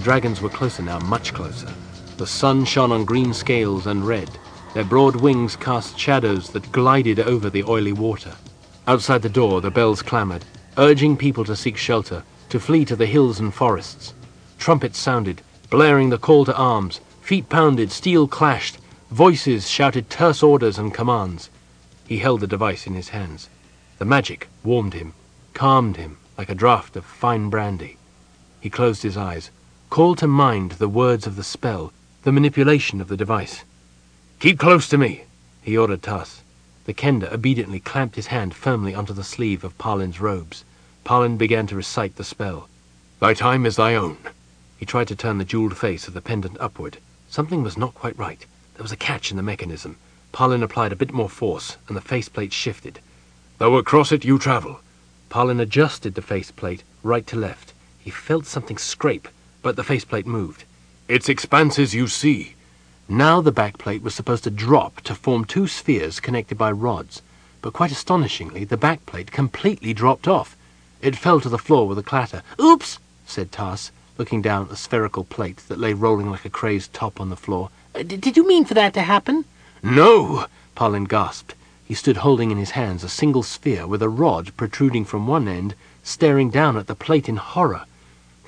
The dragons were closer now, much closer. The sun shone on green scales and red. Their broad wings cast shadows that glided over the oily water. Outside the door, the bells clamored, urging people to seek shelter, to flee to the hills and forests. Trumpets sounded, blaring the call to arms. Feet pounded, steel clashed, voices shouted terse orders and commands. He held the device in his hands. The magic warmed him, calmed him like a draught of fine brandy. He closed his eyes, called to mind the words of the spell, the manipulation of the device. Keep close to me, he ordered Tas. The Kender obediently clamped his hand firmly onto the sleeve of Palin's robes. Palin began to recite the spell. Thy time is thy own. He tried to turn the jeweled face of the pendant upward. Something was not quite right. There was a catch in the mechanism. Palin applied a bit more force, and the faceplate shifted. Though across it you travel. Palin adjusted the faceplate right to left. He felt something scrape, but the faceplate moved. Its expanses you see. Now the backplate was supposed to drop to form two spheres connected by rods, but quite astonishingly, the backplate completely dropped off. It fell to the floor with a clatter. Oops, said Tas, looking down at the spherical plate that lay rolling like a crazed top on the floor. Uh, did you mean for that to happen? No, Palin gasped. He stood holding in his hands a single sphere with a rod protruding from one end, staring down at the plate in horror.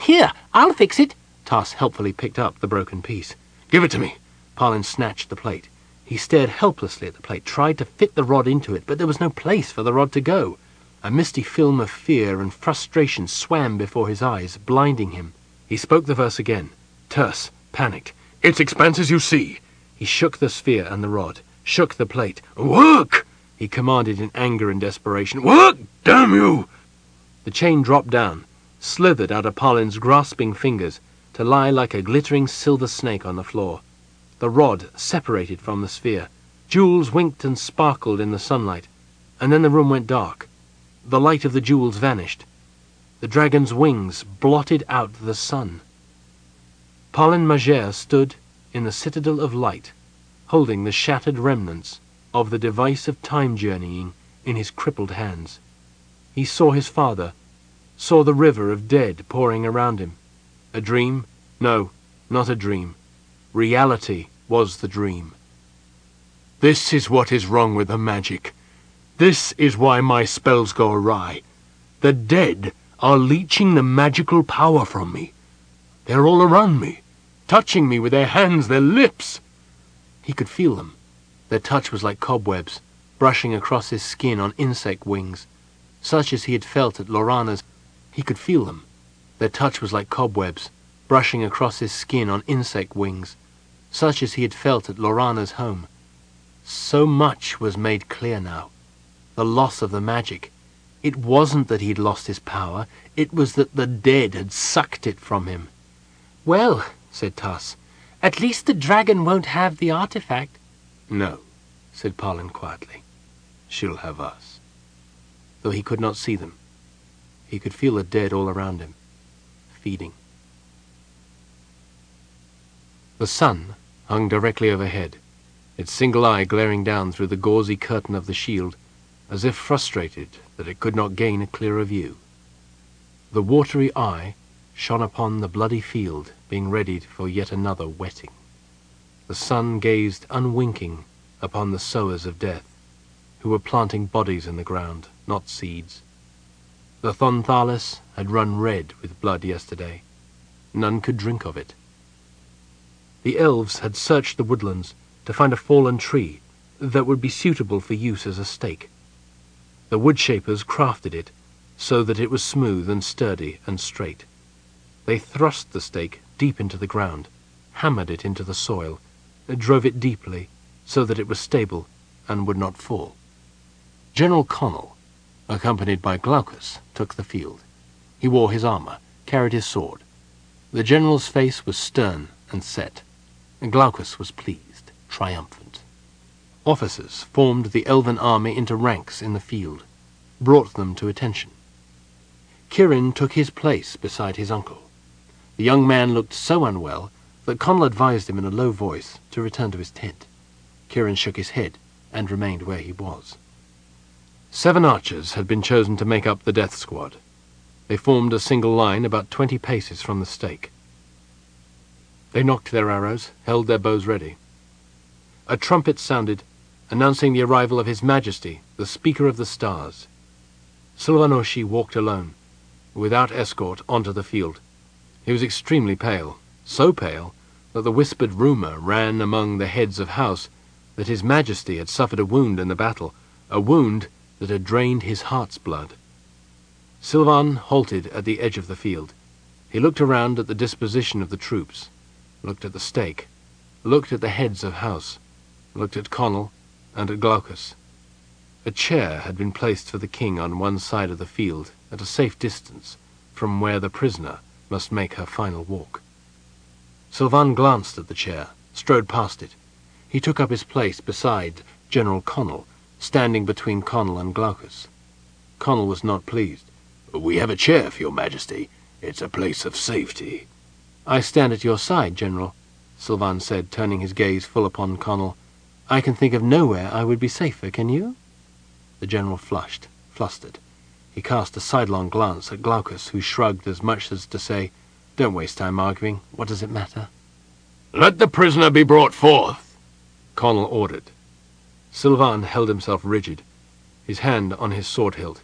Here, I'll fix it. Tas helpfully picked up the broken piece. Give it to me. Palin snatched the plate. He stared helplessly at the plate, tried to fit the rod into it, but there was no place for the rod to go. A misty film of fear and frustration swam before his eyes, blinding him. He spoke the verse again, terse, panicked. Its expanses you see. He shook the sphere and the rod, shook the plate. Work! he commanded in anger and desperation. Work, damn you! The chain dropped down, slithered out of Palin's grasping fingers, to lie like a glittering silver snake on the floor. The rod separated from the sphere. Jewels winked and sparkled in the sunlight, and then the room went dark. The light of the jewels vanished. The dragon's wings blotted out the sun. Palin Majere stood in the citadel of light, holding the shattered remnants of the device of time journeying in his crippled hands. He saw his father, saw the river of dead pouring around him. A dream? No, not a dream. Reality was the dream. This is what is wrong with the magic. This is why my spells go awry. The dead are leeching the magical power from me. They're all around me, touching me with their hands, their lips. He could feel them. Their touch was like cobwebs, brushing across his skin on insect wings, such as he had felt at Laurana's. He could feel them. Their touch was like cobwebs, brushing across his skin on insect wings, such as he had felt at Laurana's home. So much was made clear now. The loss of the magic. It wasn't that he'd lost his power, it was that the dead had sucked it from him. Well, said Tas, at least the dragon won't have the artifact. No, said Palin quietly. She'll have us. Though he could not see them, he could feel the dead all around him, feeding. The sun hung directly overhead, its single eye glaring down through the gauzy curtain of the shield, as if frustrated that it could not gain a clearer view. The watery eye shone upon the bloody field, being readied for yet another wetting. The sun gazed unwinking upon the sowers of death, who were planting bodies in the ground, not seeds. The Thon-Thalas had run red with blood yesterday. None could drink of it. The elves had searched the woodlands to find a fallen tree that would be suitable for use as a stake. The woodshapers crafted it so that it was smooth and sturdy and straight. They thrust the stake deep into the ground, hammered it into the soil, drove it deeply so that it was stable and would not fall. General Konnal, accompanied by Glaucous, took the field. He wore his armor, carried his sword. The general's face was stern and set. Glaucous was pleased, triumphant. Officers formed the elven army into ranks in the field, brought them to attention. Kiryn took his place beside his uncle. The young man looked so unwell that Konnal advised him in a low voice to return to his tent. Kiryn shook his head and remained where he was. Seven archers had been chosen to make up the death squad. They formed a single line about twenty paces from the stake. They knocked their arrows, held their bows ready. A trumpet sounded, announcing the arrival of His Majesty, the Speaker of the Stars. Silvanoshei walked alone, without escort, onto the field. He was extremely pale, so pale that the whispered rumour ran among the heads of house that His Majesty had suffered a wound in the battle, a wound that had drained his heart's blood. Silvan halted at the edge of the field. He looked around at the disposition of the troops, looked at the stake, looked at the heads of house, looked at Konnal and at Glaucous. A chair had been placed for the king on one side of the field, at a safe distance from where the prisoner must make her final walk. Silvan glanced at the chair, strode past it. He took up his place beside General Konnal, standing between Konnal and Glaucous. Konnal was not pleased. We have a chair for your majesty. It's a place of safety. I stand at your side, General, Silvan said, turning his gaze full upon Konnal. I can think of nowhere I would be safer, can you? The general flushed, flustered. He cast a sidelong glance at Glaucous, who shrugged as much as to say, Don't waste time arguing. What does it matter? Let the prisoner be brought forth, Konnal ordered. Silvan held himself rigid, his hand on his sword hilt.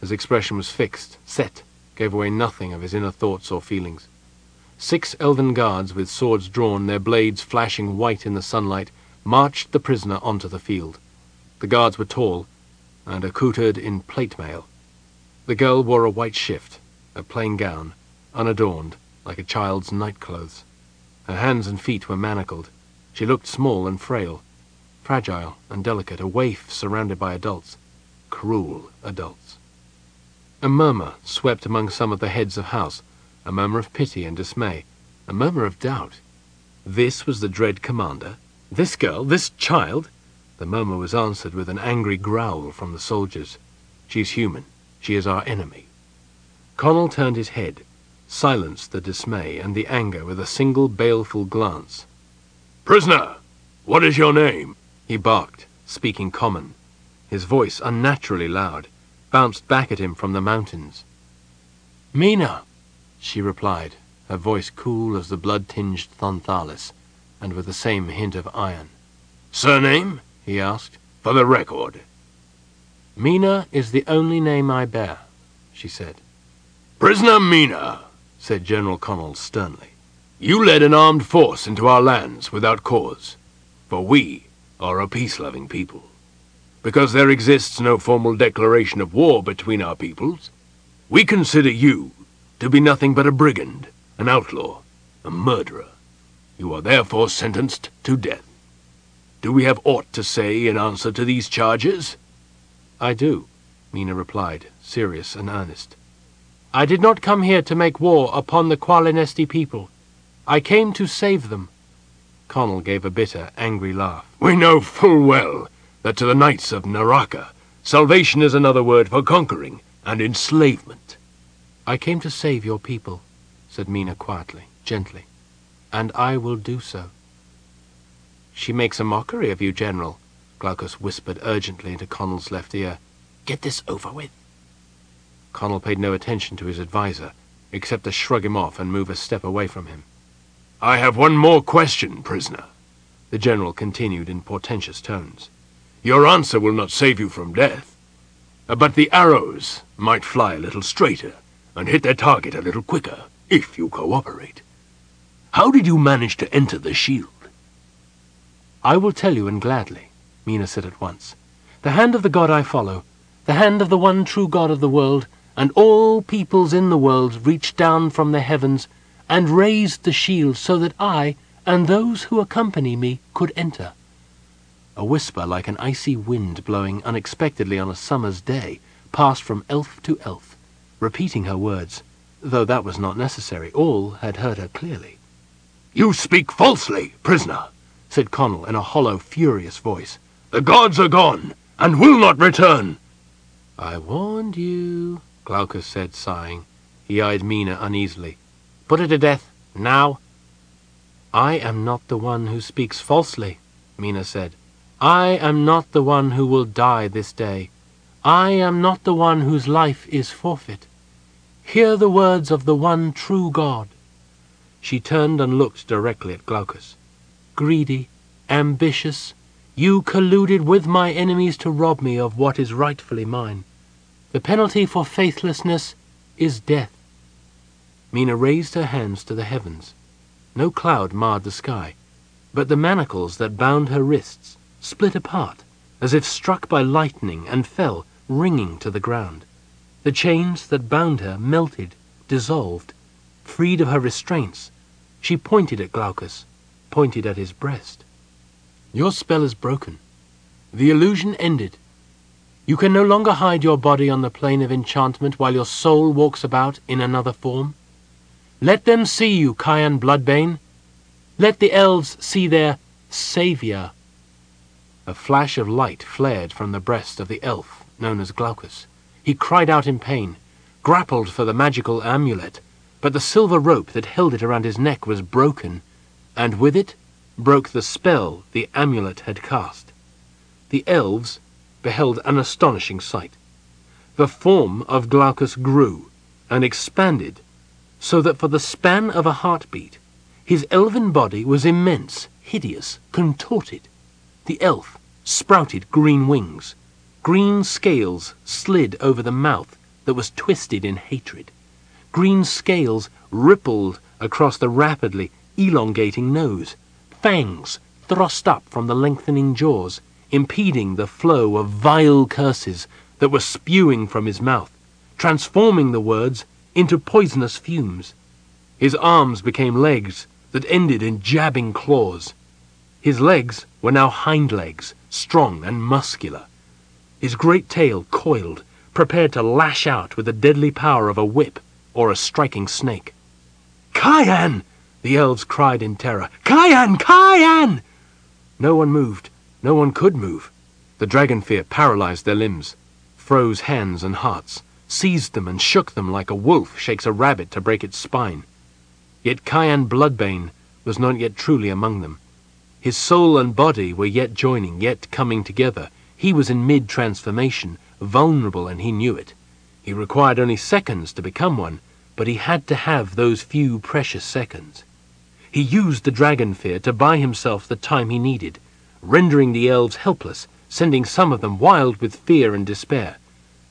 His expression was fixed, set, gave away nothing of his inner thoughts or feelings. Six elven guards with swords drawn, their blades flashing white in the sunlight, marched the prisoner onto the field. The guards were tall, and accoutred in plate mail. The girl wore a white shift, a plain gown, unadorned, like a child's nightclothes. Her hands and feet were manacled. She looked small and frail, fragile and delicate, a waif surrounded by adults, cruel adults. A murmur swept among some of the heads of house, a murmur of pity and dismay, a murmur of doubt. This was the dread commander? This girl? This child? The murmur was answered with an angry growl from the soldiers. She is human. She is our enemy. Konnal turned his head, silenced the dismay and the anger with a single baleful glance. Prisoner, what is your name? He barked, speaking common. His voice, unnaturally loud, bounced back at him from the mountains. Mina, she replied, her voice cool as the blood-tinged Thon-Thalas, and with the same hint of iron. Surname? he asked, for the record. Mina is the only name I bear, she said. Prisoner Mina, said General Konnal sternly, you led an armed force into our lands without cause, for we are a peace-loving people. Because there exists no formal declaration of war between our peoples, we consider you to be nothing but a brigand, an outlaw, a murderer. You are therefore sentenced to death. Do we have aught to say in answer to these charges? I do, Mina replied, serious and earnest. I did not come here to make war upon the Qualinesti people. I came to save them. Konnal gave a bitter, angry laugh. We know full well that to the knights of Neraka, salvation is another word for conquering and enslavement. I came to save your people, said Mina quietly, gently, and I will do so. She makes a mockery of you, General, Glaucous whispered urgently into Konnal's left ear. Get this over with. Konnal paid no attention to his adviser, except to shrug him off and move a step away from him. I have one more question, prisoner, the general continued in portentous tones. Your answer will not save you from death. But the arrows might fly a little straighter and hit their target a little quicker, if you cooperate. How did you manage to enter the shield? I will tell you and gladly, Mina said at once. The hand of the god I follow, the hand of the one true God of the world, and all peoples in the world reached down from the heavens and raised the shield so that I and those who accompany me could enter. A whisper like an icy wind blowing unexpectedly on a summer's day passed from elf to elf, repeating her words, though that was not necessary. All had heard her clearly. You speak falsely, prisoner, said Konnal in a hollow, furious voice. The gods are gone, and will not return. I warned you, Glaucous said, sighing. He eyed Mina uneasily. Put her to death, now. I am not the one who speaks falsely, Mina said. I am not the one who will die this day. I am not the one whose life is forfeit. Hear the words of the one true God. She turned and looked directly at Glaucous. Greedy, ambitious, you colluded with my enemies to rob me of what is rightfully mine. The penalty for faithlessness is death. Mina raised her hands to the heavens. No cloud marred the sky, but the manacles that bound her wrists split apart, as if struck by lightning, and fell, ringing to the ground. The chains that bound her melted, dissolved. Freed of her restraints, she pointed at Glaucous, pointed at his breast. Your spell is broken. The illusion ended. You can no longer hide your body on the plane of enchantment while your soul walks about in another form. Let them see you, Cyan Bloodbane. Let the elves see their savior. A flash of light flared from the breast of the elf known as Glaucous. He cried out in pain, grappled for the magical amulet, but the silver rope that held it around his neck was broken, and with it broke the spell the amulet had cast. The elves beheld an astonishing sight. The form of Glaucous grew and expanded so that for the span of a heartbeat his elven body was immense, hideous, contorted. The elf sprouted green wings. Green scales slid over the mouth that was twisted in hatred. Green scales rippled across the rapidly elongating nose. Fangs thrust up from the lengthening jaws, impeding the flow of vile curses that were spewing from his mouth, transforming the words into poisonous fumes. His arms became legs that ended in jabbing claws. His legs were now hind legs, strong and muscular. His great tail coiled, prepared to lash out with the deadly power of a whip or a striking snake. Cyan! The elves cried in terror. Cyan! Cyan! No one moved. No one could move. The dragon fear paralyzed their limbs, froze hands and hearts, seized them and shook them like a wolf shakes a rabbit to break its spine. Yet Cyan Bloodbane was not yet truly among them. His soul and body were yet joining, yet coming together. He was in mid-transformation, vulnerable, and he knew it. He required only seconds to become one, but he had to have those few precious seconds. He used the dragon fear to buy himself the time he needed, rendering the elves helpless, sending some of them wild with fear and despair.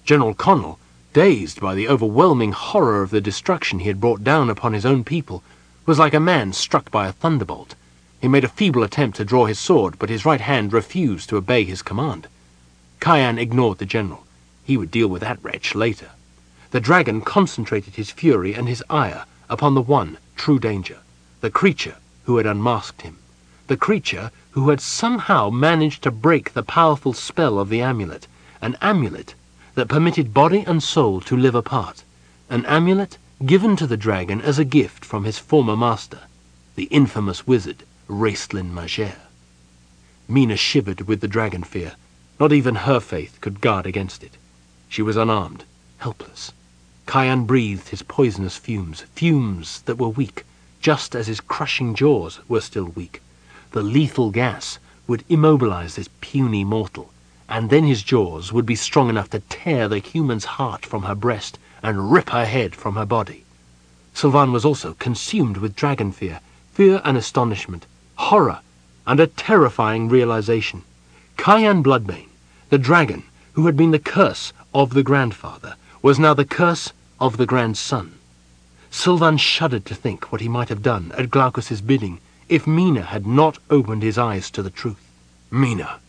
General Konnal, dazed by the overwhelming horror of the destruction he had brought down upon his own people, was like a man struck by a thunderbolt. He made a feeble attempt to draw his sword, but his right hand refused to obey his command. Cyan ignored the general. He would deal with that wretch later. The dragon concentrated his fury and his ire upon the one true danger, the creature who had unmasked him, the creature who had somehow managed to break the powerful spell of the amulet, an amulet that permitted body and soul to live apart, an amulet given to the dragon as a gift from his former master, the infamous wizard Raistlin Majere. Mina shivered with the dragon fear. Not even her faith could guard against it. She was unarmed, helpless. Cyan breathed his poisonous fumes, fumes that were weak, just as his crushing jaws were still weak. The lethal gas would immobilize this puny mortal, and then his jaws would be strong enough to tear the human's heart from her breast and rip her head from her body. Silvan was also consumed with dragon fear, fear and astonishment, horror, and a terrifying realization. Cyan Bloodbane, the dragon who had been the curse of the grandfather, was now the curse of the grandson. Silvan shuddered to think what he might have done at Glaucous's bidding if Mina had not opened his eyes to the truth. Mina!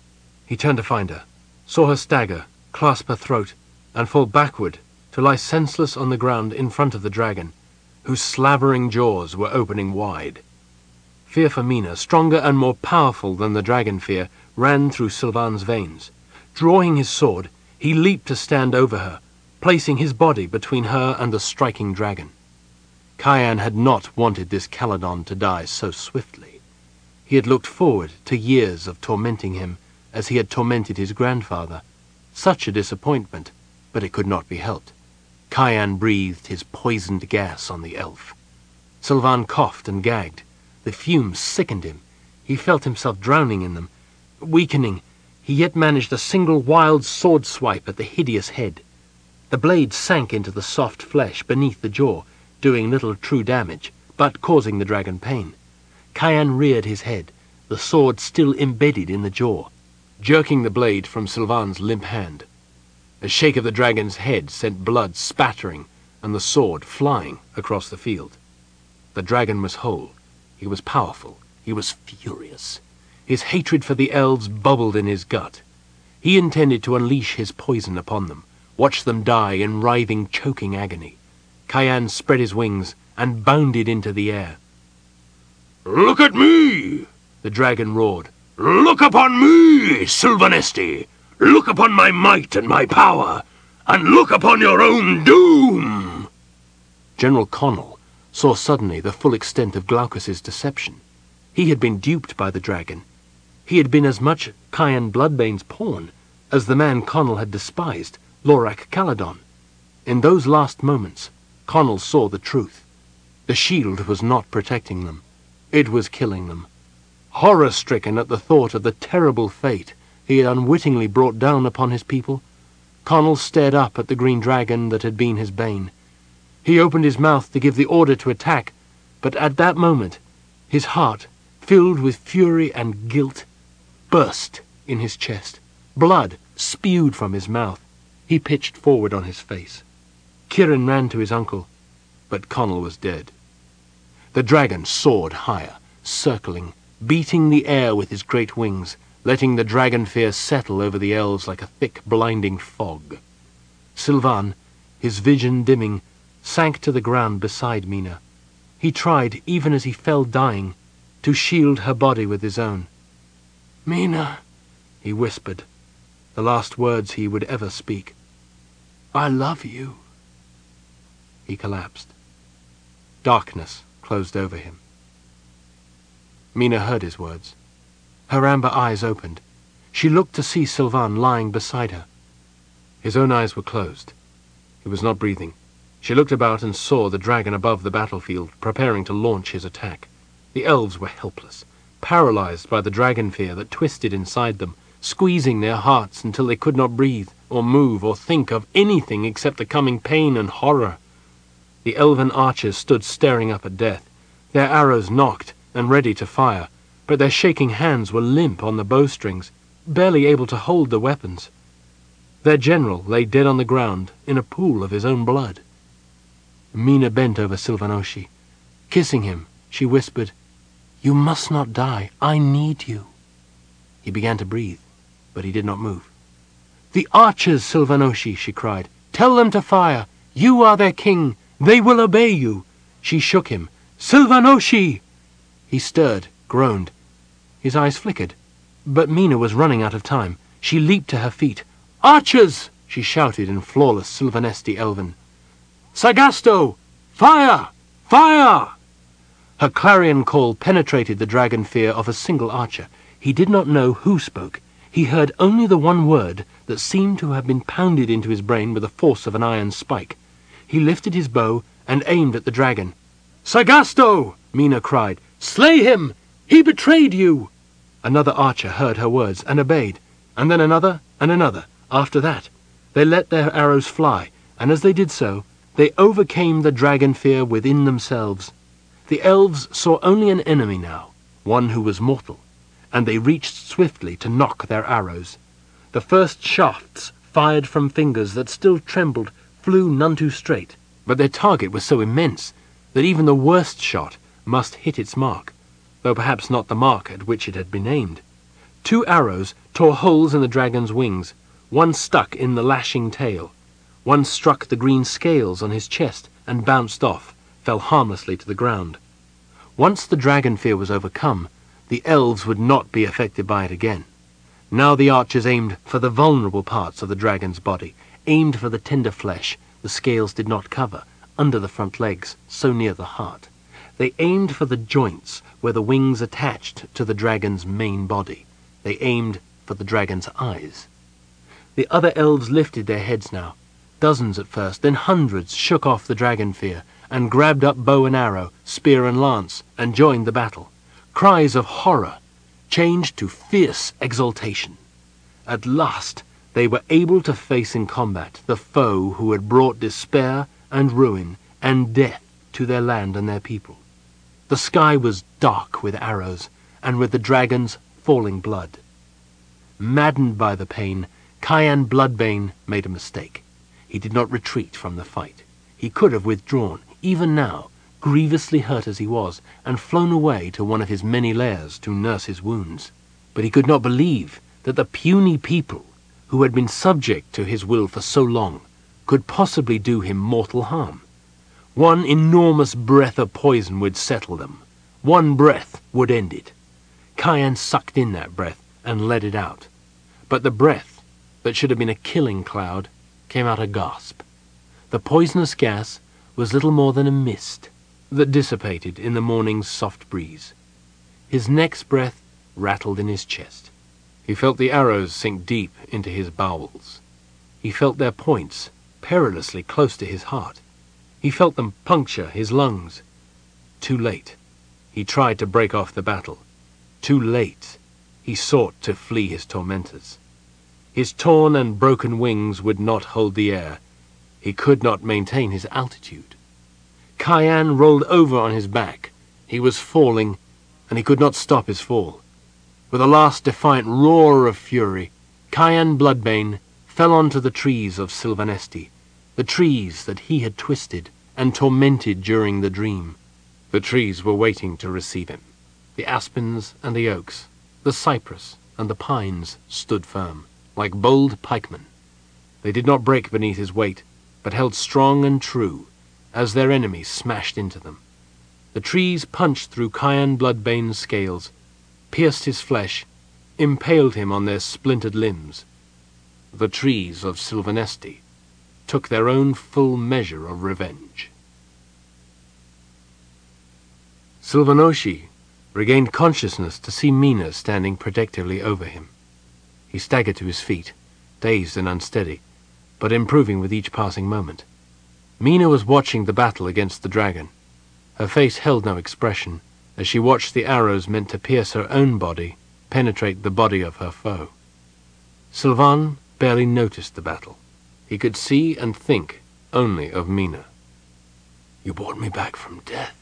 He turned to find her, saw her stagger, clasp her throat, and fall backward to lie senseless on the ground in front of the dragon, whose slavering jaws were opening wide. Fear for Mina, stronger and more powerful than the dragon fear, ran through Silvan's veins. Drawing his sword, he leaped to stand over her, placing his body between her and the striking dragon. Cyan had not wanted this Caladon to die so swiftly. He had looked forward to years of tormenting him as he had tormented his grandfather. Such a disappointment, but it could not be helped. Cyan breathed his poisoned gas on the elf. Silvan coughed and gagged. The fumes sickened him. He felt himself drowning in them. Weakening, he yet managed a single wild sword swipe at the hideous head. The blade sank into the soft flesh beneath the jaw, doing little true damage, but causing the dragon pain. Cyan reared his head, the sword still embedded in the jaw, jerking the blade from Silvan's limp hand. A shake of the dragon's head sent blood spattering and the sword flying across the field. The dragon was whole. He was powerful. He was furious. His hatred for the elves bubbled in his gut. He intended to unleash his poison upon them, watch them die in writhing, choking agony. Cyan spread his wings and bounded into the air. Look at me! the dragon roared. Look upon me, Silvanesti! Look upon my might and my power, and look upon your own doom! General Konnal saw suddenly the full extent of Glaucous's deception. He had been duped by the dragon. He had been as much Cyan Bloodbane's pawn as the man Konnal had despised, Lorac Caladon. In those last moments, Konnal saw the truth. The shield was not protecting them. It was killing them. Horror-stricken at the thought of the terrible fate he had unwittingly brought down upon his people, Konnal stared up at the green dragon that had been his bane. He opened his mouth to give the order to attack, but at that moment his heart, filled with fury and guilt, burst in his chest. Blood spewed from his mouth. He pitched forward on his face. Kiryn ran to his uncle, but Konnal was dead. The dragon soared higher, circling, beating the air with his great wings, letting the dragon fear settle over the elves like a thick, blinding fog. Silvan, his vision dimming, sank to the ground beside Mina. He tried, even as he fell dying, to shield her body with his own. Mina, he whispered, the last words he would ever speak. I love you. He collapsed. Darkness closed over him. Mina heard his words. Her amber eyes opened. She looked to see Silvan lying beside her. His own eyes were closed. He was not breathing. She looked about and saw the dragon above the battlefield, preparing to launch his attack. The elves were helpless, paralyzed by the dragon fear that twisted inside them, squeezing their hearts until they could not breathe, or move, or think of anything except the coming pain and horror. The elven archers stood staring up at death, their arrows nocked and ready to fire, but their shaking hands were limp on the bowstrings, barely able to hold the weapons. Their general lay dead on the ground in a pool of his own blood. Mina bent over Silvanoshei. Kissing him, she whispered, You must not die. I need you. He began to breathe, but he did not move. The archers, Silvanoshei, she cried. Tell them to fire. You are their king. They will obey you. She shook him. Silvanoshei! He stirred, groaned. His eyes flickered. But Mina was running out of time. She leaped to her feet. Archers! she shouted in flawless Silvanesti Elven. Sagasto! Fire! Fire! Her clarion call penetrated the dragon fear of a single archer. He did not know who spoke. He heard only the one word that seemed to have been pounded into his brain with the force of an iron spike. He lifted his bow and aimed at the dragon. Sagasto! Mina cried. Slay him! He betrayed you! Another archer heard her words and obeyed, and then another and another. After that, they let their arrows fly, and as they did so, they overcame the dragon fear within themselves. The elves saw only an enemy now, one who was mortal, and they reached swiftly to knock their arrows. The first shafts, fired from fingers that still trembled, flew none too straight, but their target was so immense that even the worst shot must hit its mark though perhaps not the mark at which it had been aimed. Two arrows tore holes in the dragon's wings. One stuck in the lashing tail. One struck the green scales on his chest and bounced off, fell harmlessly to the ground. Once the dragon fear was overcome, the elves would not be affected by it again. Now the archers aimed for the vulnerable parts of the dragon's body, aimed for the tender flesh the scales did not cover, under the front legs, so near the heart. They aimed for the joints where the wings attached to the dragon's main body. They aimed for the dragon's eyes. The other elves lifted their heads now. Dozens at first, then hundreds shook off the dragon fear and grabbed up bow and arrow, spear and lance, and joined the battle. Cries of horror changed to fierce exultation. At last they were able to face in combat the foe who had brought despair and ruin and death to their land and their people. The sky was dark with arrows, and with the dragon's falling blood. Maddened by the pain, Cyan Bloodbane made a mistake. He did not retreat from the fight. He could have withdrawn, even now, grievously hurt as he was, and flown away to one of his many lairs to nurse his wounds. But he could not believe that the puny people, who had been subject to his will for so long, could possibly do him mortal harm. One enormous breath of poison would settle them. One breath would end it. Cyan sucked in that breath and let it out. But the breath, that should have been a killing cloud, came out a gasp. The poisonous gas was little more than a mist that dissipated in the morning's soft breeze. His next breath rattled in his chest. He felt the arrows sink deep into his bowels. He felt their points perilously close to his heart. He felt them puncture his lungs. Too late. He tried to break off the battle. Too late. He sought to flee his tormentors. His torn and broken wings would not hold the air. He could not maintain his altitude. Cyan rolled over on his back. He was falling, and he could not stop his fall. With a last defiant roar of fury, Cyan Bloodbane fell onto the trees of Silvanesti, the trees that he had twisted and tormented during the dream. The trees were waiting to receive him. The aspens and the oaks, the cypress and the pines stood firm, like bold pikemen. They did not break beneath his weight, but held strong and true, as their enemies smashed into them. The trees punched through Cyan Bloodbane's scales, pierced his flesh, impaled him on their splintered limbs. The trees of Silvanesti took their own full measure of revenge. Silvanoshei regained consciousness to see Mina standing protectively over him. He staggered to his feet, dazed and unsteady, but improving with each passing moment. Mina was watching the battle against the dragon. Her face held no expression as she watched the arrows meant to pierce her own body penetrate the body of her foe. Silvan barely noticed the battle. He could see and think only of Mina. You brought me back from death,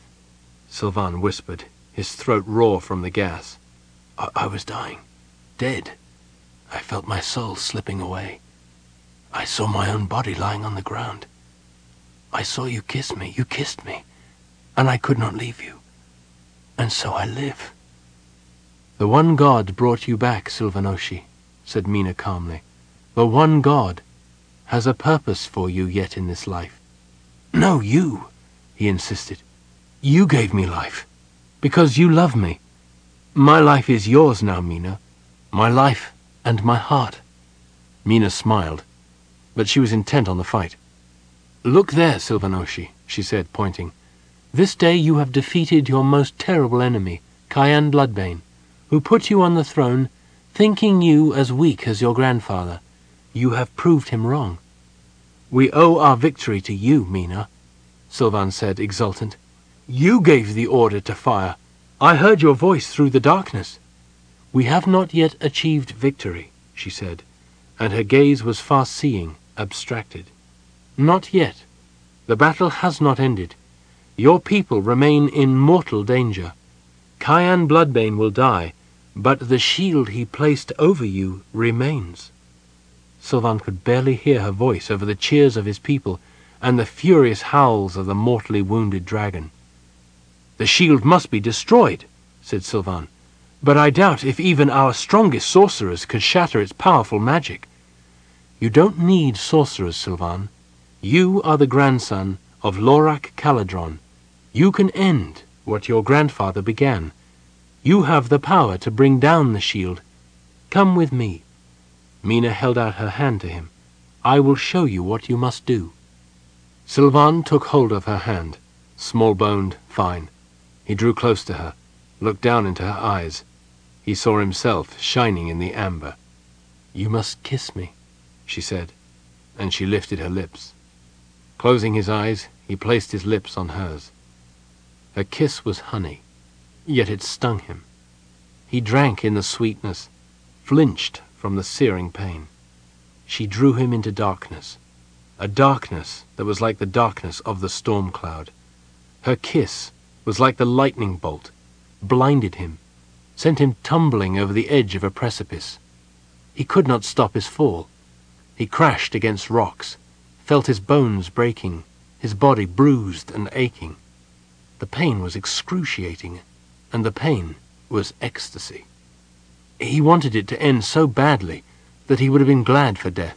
Silvan whispered, his throat raw from the gas. I, I was dying, dead. I felt my soul slipping away. I saw my own body lying on the ground. I saw you kiss me. You kissed me. And I could not leave you. And so I live. The one God brought you back, Silvanoshei, said Mina calmly. The one God has a purpose for you yet in this life. No, you, he insisted. You gave me life. Because you love me. My life is yours now, Mina. My life and my heart. Mina smiled, but she was intent on the fight. Look there, Silvanoshei, she said, pointing. This day you have defeated your most terrible enemy, Cyan Bloodbane, who put you on the throne, thinking you as weak as your grandfather. You have proved him wrong. We owe our victory to you, Mina, Silvan said, exultant. You gave the order to fire. I heard your voice through the darkness. We have not yet achieved victory, she said, and her gaze was far-seeing, abstracted. Not yet. The battle has not ended. Your people remain in mortal danger. Cyan Bloodbane will die, but the shield he placed over you remains. Silvan could barely hear her voice over the cheers of his people and the furious howls of the mortally wounded dragon. The shield must be destroyed, said Silvan, but I doubt if even our strongest sorcerers could shatter its powerful magic. You don't need sorcerers, Silvan. You are the grandson of Lorac Caledron. You can end what your grandfather began. You have the power to bring down the shield. Come with me. Mina held out her hand to him. I will show you what you must do. Silvan took hold of her hand, small-boned, fine. He drew close to her, looked down into her eyes. He saw himself shining in the amber. You must kiss me, she said, and she lifted her lips. Closing his eyes, he placed his lips on hers. Her kiss was honey, yet it stung him. He drank in the sweetness, flinched from the searing pain. She drew him into darkness, a darkness that was like the darkness of the storm cloud. Her kiss was like the lightning bolt, blinded him, sent him tumbling over the edge of a precipice. He could not stop his fall. He crashed against rocks, felt his bones breaking, his body bruised and aching. The pain was excruciating, and the pain was ecstasy. He wanted it to end so badly that he would have been glad for death.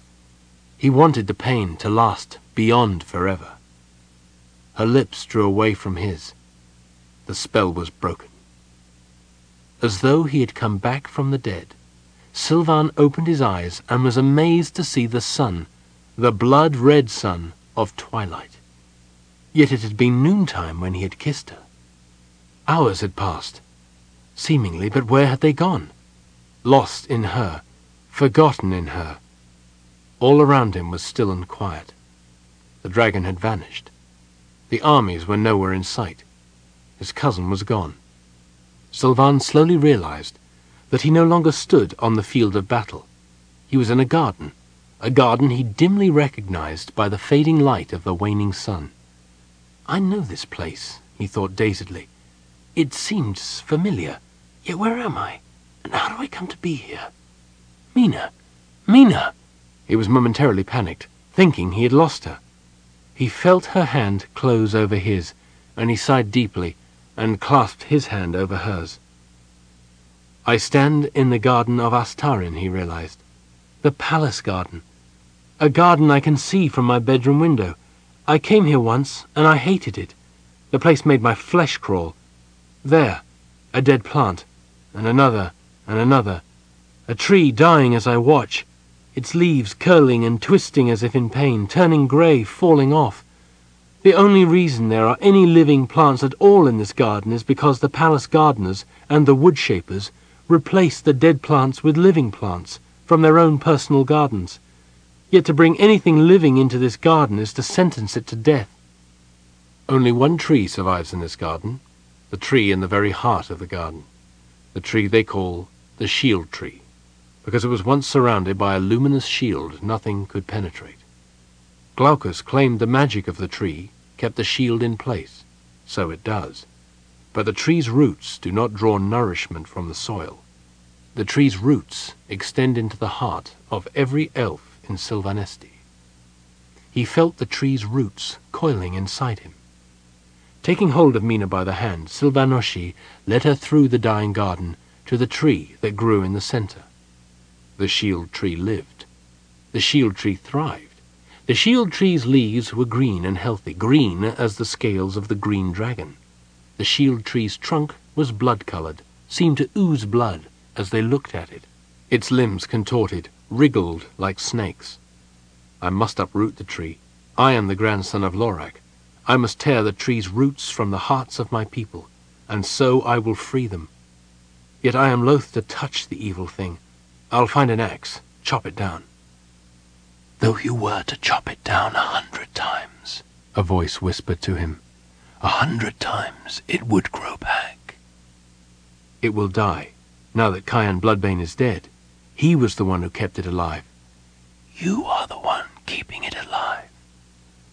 He wanted the pain to last beyond forever. Her lips drew away from his. The spell was broken. As though he had come back from the dead, Silvan opened his eyes and was amazed to see the sun, the blood-red sun of twilight. Yet it had been noontime when he had kissed her. Hours had passed, seemingly, but where had they gone? Lost in her, forgotten in her. All around him was still and quiet. The dragon had vanished. The armies were nowhere in sight. His cousin was gone. Silvan slowly realized that he no longer stood on the field of battle. He was in a garden, a garden he dimly recognized by the fading light of the waning sun. I know this place, he thought dazedly. It seems familiar, yet where am I? And how do I come to be here? Mina! Mina! He was momentarily panicked, thinking he had lost her. He felt her hand close over his, and he sighed deeply and clasped his hand over hers. I stand in the garden of Astarin, he realized. The palace garden. A garden I can see from my bedroom window. I came here once, and I hated it. The place made my flesh crawl. There, a dead plant, and another, and another. A tree dying as I watch its leaves curling and twisting as if in pain, turning grey, falling off. The only reason there are any living plants at all in this garden is because the palace gardeners and the wood shapers replace the dead plants with living plants from their own personal gardens. Yet to bring anything living into this garden is to sentence it to death. Only one tree survives in this garden, the tree in the very heart of the garden, the tree they call the shield tree because it was once surrounded by a luminous shield nothing could penetrate. Glaucous claimed the magic of the tree kept the shield in place. So it does. But the tree's roots do not draw nourishment from the soil. The tree's roots extend into the heart of every elf in Silvanesti. He felt the tree's roots coiling inside him. Taking hold of Mina by the hand, Silvanoshei led her through the dying garden to the tree that grew in the center. The shield tree lived. The shield tree thrived. The shield tree's leaves were green and healthy, green as the scales of the green dragon. The shield tree's trunk was blood-colored, seemed to ooze blood as they looked at it. Its limbs contorted, wriggled like snakes. I must uproot the tree. I am the grandson of Lorac. I must tear the tree's roots from the hearts of my people, and so I will free them. Yet I am loath to touch the evil thing. I'll find an axe, chop it down. Though you were to chop it down a hundred times, a voice whispered to him, a hundred times it would grow back. It will die, now that Cyan Bloodbane is dead. He was the one who kept it alive. You are the one keeping it alive.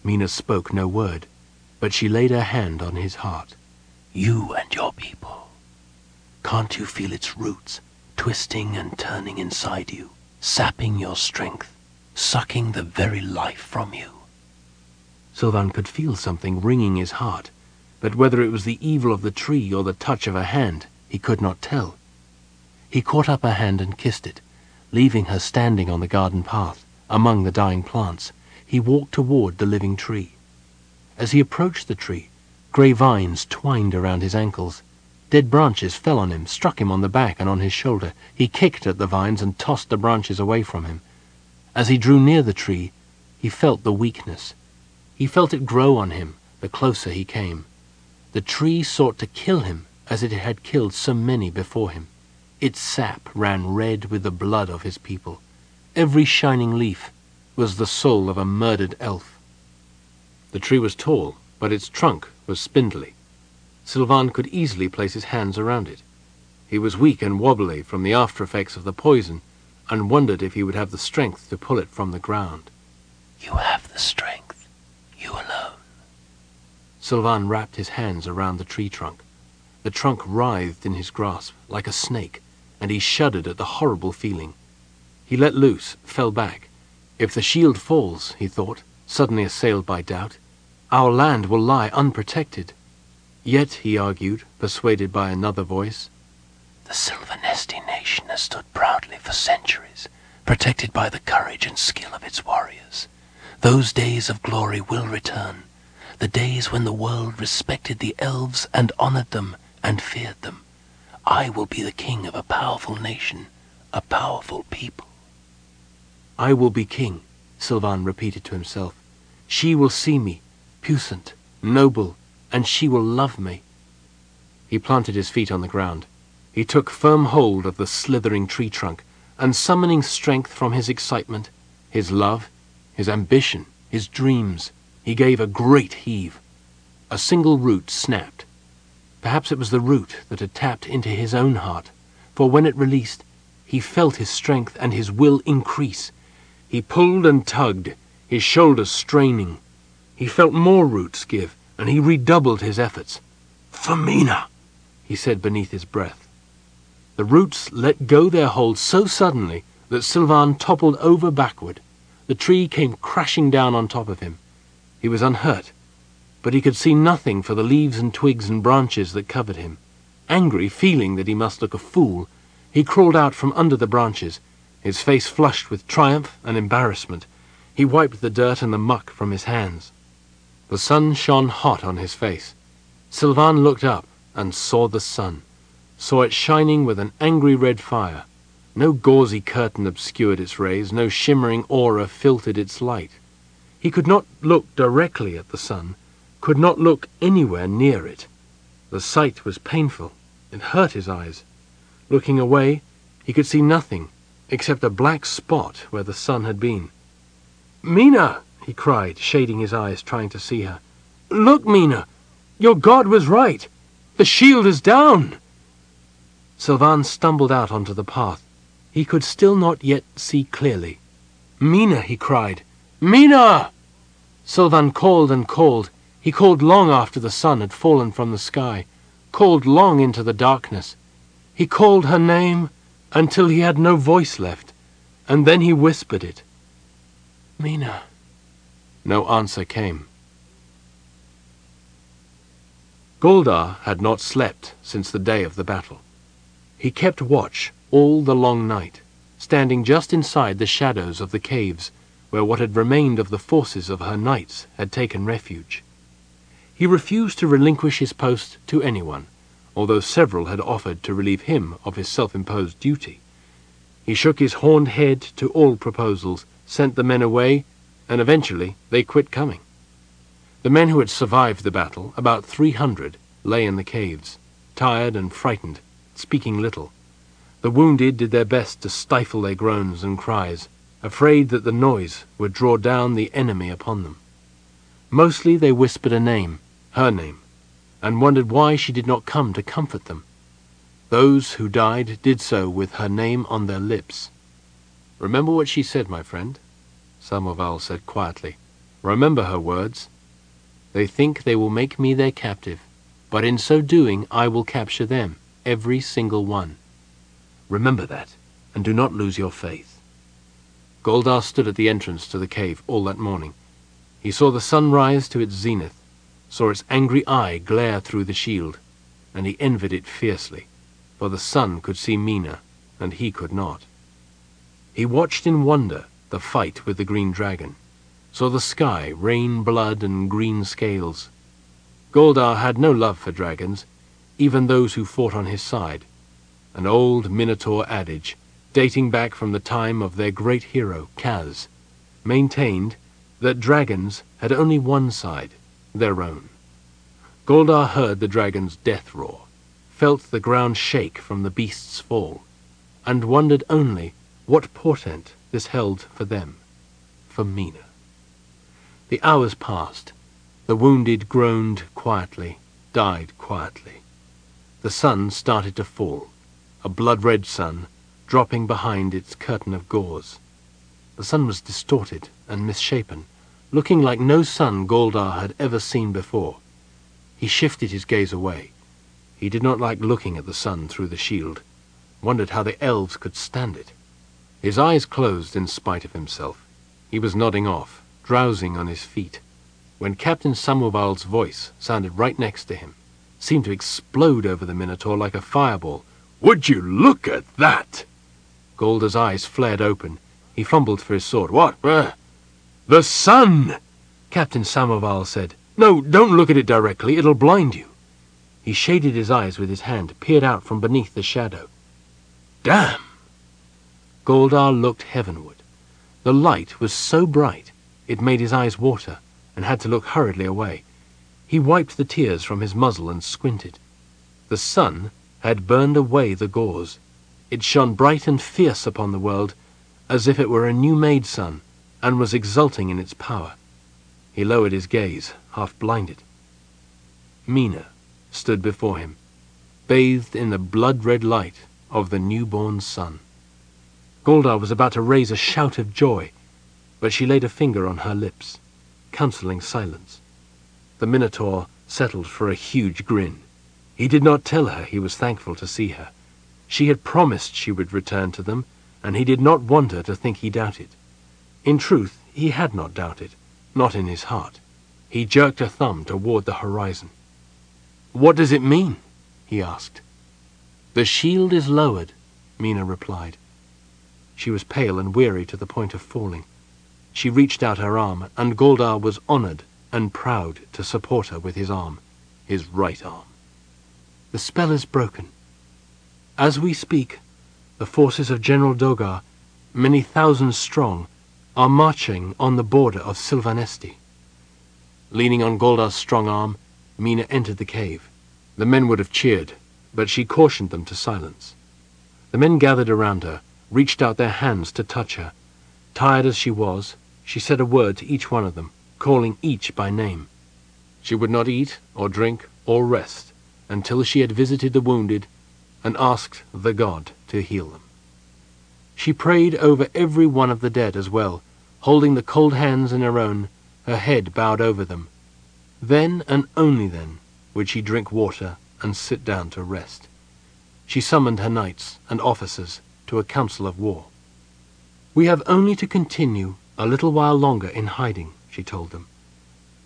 Mina spoke no word, but she laid her hand on his heart. You and your people. Can't you feel its roots twisting and turning inside you, sapping your strength, sucking the very life from you. Silvan could feel something wringing his heart, but whether it was the evil of the tree or the touch of her hand, he could not tell. He caught up her hand and kissed it, leaving her standing on the garden path, among the dying plants. He walked toward the living tree. As he approached the tree, grey vines twined around his ankles. Dead branches fell on him, struck him on the back and on his shoulder. He kicked at the vines and tossed the branches away from him. As he drew near the tree, he felt the weakness. He felt it grow on him the closer he came. The tree sought to kill him as it had killed so many before him. Its sap ran red with the blood of his people. Every shining leaf was the soul of a murdered elf. The tree was tall, but its trunk was spindly. Silvan could easily place his hands around it. He was weak and wobbly from the after effects of the poison, and wondered if he would have the strength to pull it from the ground. You have the strength. You alone. Silvan wrapped his hands around the tree trunk. The trunk writhed in his grasp like a snake, and he shuddered at the horrible feeling. He let loose, fell back. If the shield falls, he thought, suddenly assailed by doubt, our land will lie unprotected. Yet, he argued, persuaded by another voice, the Silvanesti nation has stood proudly for centuries, protected by the courage and skill of its warriors. Those days of glory will return, the days when the world respected the elves and honored them and feared them. I will be the king of a powerful nation, a powerful people. I will be king, Silvan repeated to himself. She will see me, puissant, noble, and she will love me. He planted his feet on the ground. He took firm hold of the slithering tree trunk, and summoning strength from his excitement, his love, his ambition, his dreams, he gave a great heave. A single root snapped. Perhaps it was the root that had tapped into his own heart, for when it released, he felt his strength and his will increase. He pulled and tugged, his shoulders straining. He felt more roots give, and he redoubled his efforts. Femina, he said beneath his breath. The roots let go their hold so suddenly that Silvan toppled over backward. The tree came crashing down on top of him. He was unhurt, but he could see nothing for the leaves and twigs and branches that covered him. Angry, feeling that he must look a fool, he crawled out from under the branches, his face flushed with triumph and embarrassment. He wiped the dirt and the muck from his hands. The sun shone hot on his face. Silvan looked up and saw the sun, saw it shining with an angry red fire. No gauzy curtain obscured its rays, no shimmering aura filtered its light. He could not look directly at the sun, could not look anywhere near it. The sight was painful. It hurt his eyes. Looking away, he could see nothing except a black spot where the sun had been. Mina! He cried, shading his eyes, trying to see her. Look, Mina! Your god was right! The shield is down! Silvan stumbled out onto the path. He could still not yet see clearly. Mina! he cried. Mina! Silvan called and called. He called long after the sun had fallen from the sky, called long into the darkness. He called her name until he had no voice left, and then he whispered it. Mina. No answer came. Galdar had not slept since the day of the battle. He kept watch all the long night, standing just inside the shadows of the caves where what had remained of the forces of her knights had taken refuge. He refused to relinquish his post to anyone, although several had offered to relieve him of his self-imposed duty. He shook his horned head to all proposals, sent the men away, and eventually they quit coming. The men who had survived the battle, about three hundred, lay in the caves, tired and frightened, speaking little. The wounded did their best to stifle their groans and cries, afraid that the noise would draw down the enemy upon them. Mostly they whispered a name, her name, and wondered why she did not come to comfort them. Those who died did so with her name on their lips. Remember what she said, my friend, Samuval said quietly. Remember her words. They think they will make me their captive, but in so doing I will capture them, every single one. Remember that, and do not lose your faith. Galdar stood at the entrance to the cave all that morning. He saw the sun rise to its zenith, saw its angry eye glare through the shield, and he envied it fiercely, for the sun could see Mina, and he could not. He watched in wonder the fight with the green dragon, saw the sky rain blood and green scales. Galdar had no love for dragons, even those who fought on his side. An old Minotaur adage dating back from the time of their great hero, Kaz, maintained that dragons had only one side, their own. Galdar heard the dragon's death roar, felt the ground shake from the beast's fall, and wondered only what portent this held for them, for Mina. The hours passed. The wounded groaned quietly, died quietly. The sun started to fall, a blood-red sun dropping behind its curtain of gauze. The sun was distorted and misshapen, looking like no sun Galdar had ever seen before. He shifted his gaze away. He did not like looking at the sun through the shield, wondered how the elves could stand it. His eyes closed in spite of himself. He was nodding off, drowsing on his feet, when Captain Samuval's voice sounded right next to him, seemed to explode over the Minotaur like a fireball. Would you look at that? Galdar's eyes flared open. He fumbled for his sword. What? Uh, the sun! Captain Samuval said. No, don't look at it directly. It'll blind you. He shaded his eyes with his hand, peered out from beneath the shadow. Damn! Galdar looked heavenward. The light was so bright it made his eyes water, and had to look hurriedly away. He wiped the tears from his muzzle and squinted. The sun had burned away the gauze. It shone bright and fierce upon the world, as if it were a new-made sun, and was exulting in its power. He lowered his gaze, half blinded. Mina stood before him, bathed in the blood-red light of the newborn sun. Galdar was about to raise a shout of joy, but she laid a finger on her lips, counseling silence. The Minotaur settled for a huge grin. He did not tell her he was thankful to see her. She had promised she would return to them, and he did not want her to think he doubted. In truth, he had not doubted, not in his heart. He jerked a thumb toward the horizon. What does it mean? he asked. The shield is lowered, Mina replied. She was pale and weary to the point of falling. She reached out her arm, and Galdar was honored and proud to support her with his arm, his right arm. The spell is broken. As we speak, the forces of General Dogah, many thousands strong, are marching on the border of Silvanesti. Leaning on Galdar's strong arm, Mina entered the cave. The men would have cheered, but she cautioned them to silence. The men gathered around her, reached out their hands to touch her. Tired as she was, she said a word to each one of them, calling each by name. She would not eat or drink or rest until she had visited the wounded and asked the god to heal them. She prayed over every one of the dead as well, holding the cold hands in her own her head bowed over them. Then and only then would she drink water and sit down to rest. She summoned her knights and officers to a council of war. We have only to continue a little while longer in hiding, she told them.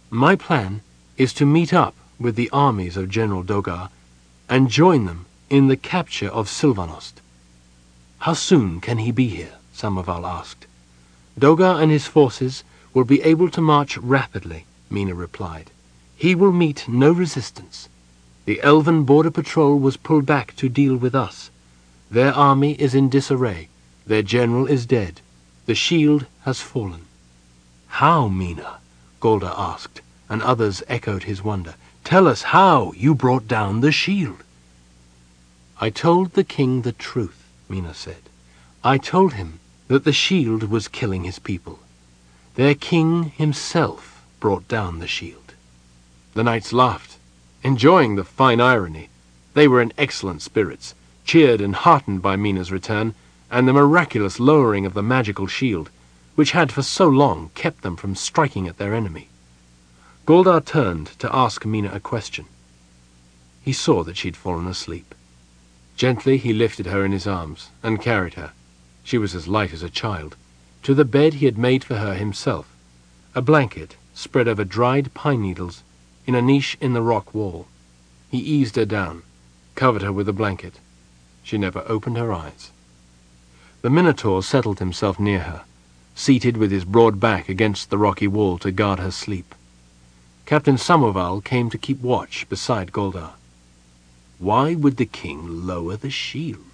My plan is to meet up with the armies of General Dogah and join them in the capture of Silvanost. How soon can he be here? Samuval asked. Dogah and his forces will be able to march rapidly, Mina replied. He will meet no resistance. The elven border patrol was pulled back to deal with us. Their army is in disarray. Their general is dead. The shield has fallen. How, Mina? Galdar asked, and others echoed his wonder. Tell us how you brought down the shield. I told the king the truth, Mina said. I told him that the shield was killing his people. Their king himself brought down the shield. The knights laughed, enjoying the fine irony. They were in excellent spirits, cheered and heartened by Mina's return, and the miraculous lowering of the magical shield, which had for so long kept them from striking at their enemy. Galdar turned to ask Mina a question. He saw that she'd fallen asleep. Gently he lifted her in his arms and carried her. She was as light as a child to the bed he had made for her himself, a blanket spread over dried pine needles in a niche in the rock wall. He eased her down, covered her with a blanket. She never opened her eyes. The Minotaur settled himself near her, seated with his broad back against the rocky wall to guard her sleep. Captain Samuval came to keep watch beside Galdar. Why would the king lower the shield?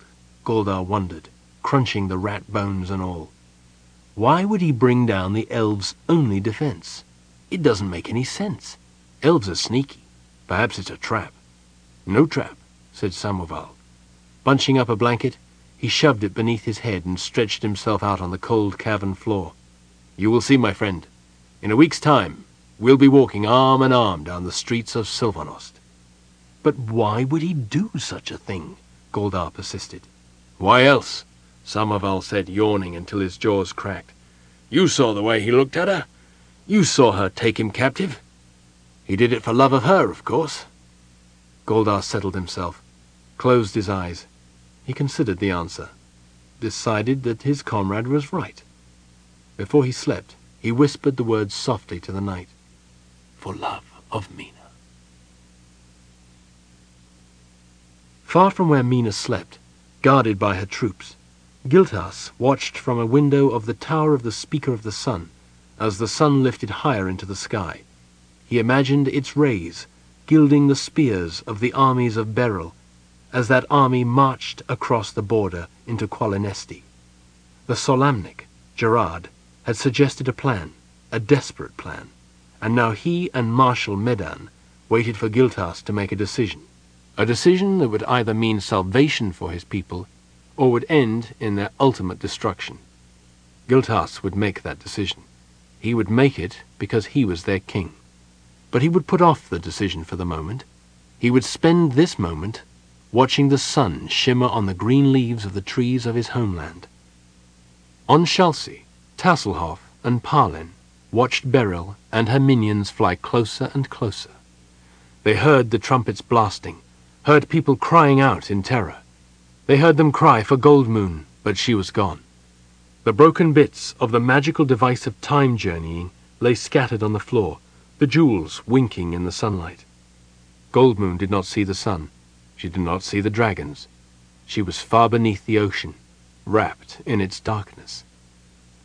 Galdar wondered, crunching the rat bones and all. Why would he bring down the elves' only defense? It doesn't make any sense. Elves are sneaky. Perhaps it's a trap. No trap, said Samuval. Bunching up a blanket, he shoved it beneath his head and stretched himself out on the cold cavern floor. You will see, my friend. In a week's time, we'll be walking arm in arm down the streets of Silvanost. But why would he do such a thing? Galdar persisted. Why else? Samuval said, yawning until his jaws cracked. You saw the way he looked at her. You saw her take him captive. He did it for love of her, of course. Goldar settled himself, closed his eyes. He considered the answer, decided that his comrade was right. Before he slept, he whispered the words softly to the night. For love of Mina. Far from where Mina slept, guarded by her troops, Gilthas watched from a window of the tower of the Speaker of the Sun as the sun lifted higher into the sky. He imagined its rays gilding the spears of the armies of Beryl as that army marched across the border into Qualinesti. The Solamnic, Gerard, had suggested a plan, a desperate plan, and now he and Marshal Medan waited for Gilthas to make a decision. A decision that would either mean salvation for his people or would end in their ultimate destruction. Gilthas would make that decision. He would make it because he was their king. But he would put off the decision for the moment. He would spend this moment watching the sun shimmer on the green leaves of the trees of his homeland. On Schallsea, Tasselhoff and Palin watched Beryl and her minions fly closer and closer. They heard the trumpets blasting, heard people crying out in terror. They heard them cry for Goldmoon, but she was gone. The broken bits of the magical device of time journeying lay scattered on the floor, the jewels winking in the sunlight. Goldmoon did not see the sun. She did not see the dragons. She was far beneath the ocean, wrapped in its darkness.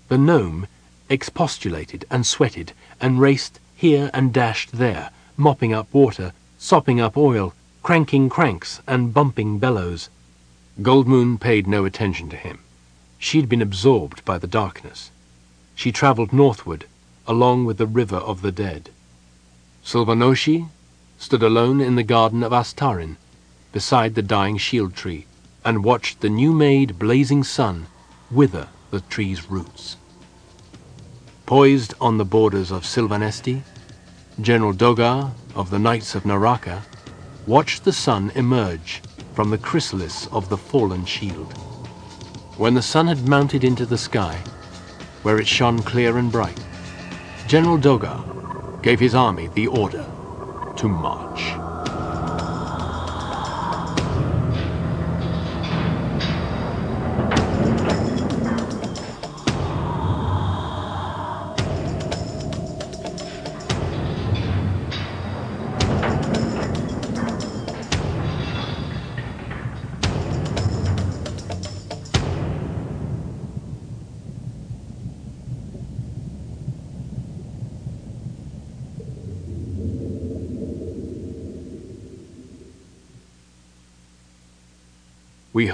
The gnome expostulated and sweated and raced here and dashed there, mopping up water, sopping up oil, cranking cranks and bumping bellows. Goldmoon paid no attention to him. She'd been absorbed by the darkness. She travelled northward, along with the river of the dead. Silvanoshei stood alone in the garden of Astarin, beside the dying shield tree, and watched the new-made blazing sun wither the tree's roots. Poised on the borders of Silvanesti, General Dogah of the Knights of Neraka watched the sun emerge from the chrysalis of the fallen shield. When the sun had mounted into the sky, where it shone clear and bright, General Dogah gave his army the order to march.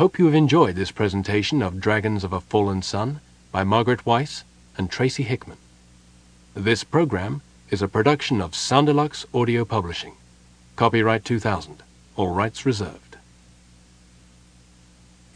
Hope you have enjoyed this presentation of Dragons of a Fallen Sun by Margaret Weis and Tracy Hickman. This program is a production of Soundelux Audio Publishing. Copyright 2000. All rights reserved.